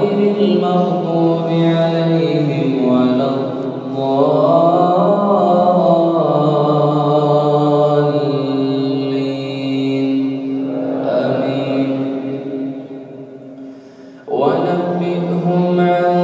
غير المغضوب عليهم ولا الضالين. آمين. ونبئهم عن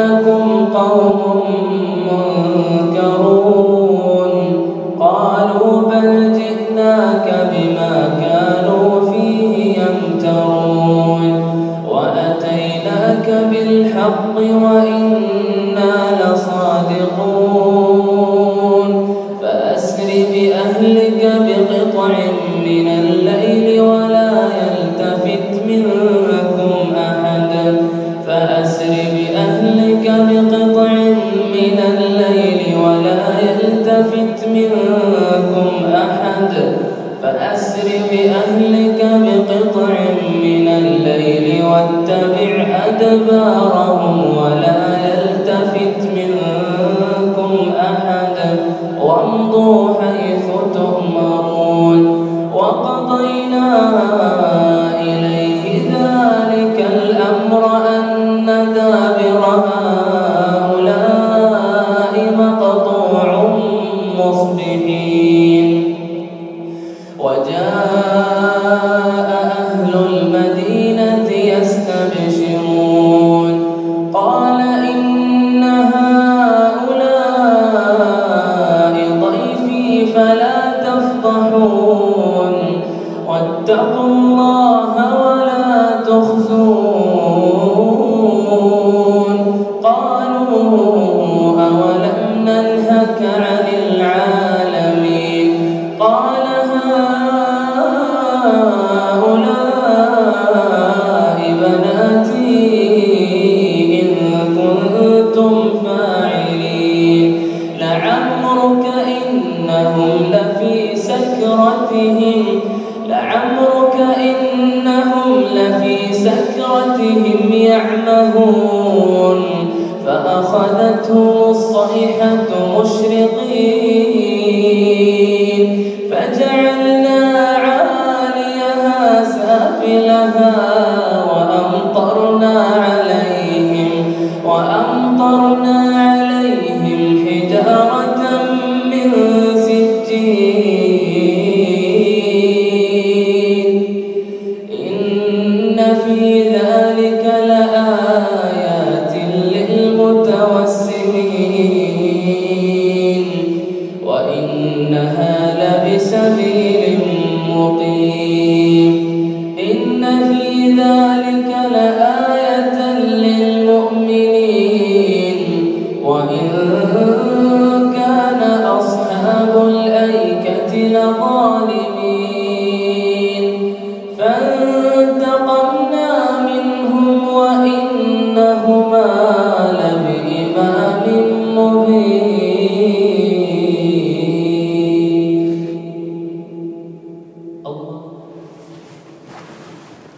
إنكم قوم منكرون. قالوا بل جئناك بما كانوا فيه يمترون. وأتيناك بالحق وإن يلتفت منكم أحد فأسر بأهلك بقطع من الليل واتبع أدبارهم. وجاء سكرتهم لعمرك إنهم لفي سكرتهم يعمهون. فأخذتهم الصيحة مشرقين. فجعلنا عاليها سافلها وأمطرنا عليهم وأمطرنا في ذلك لآية العالمين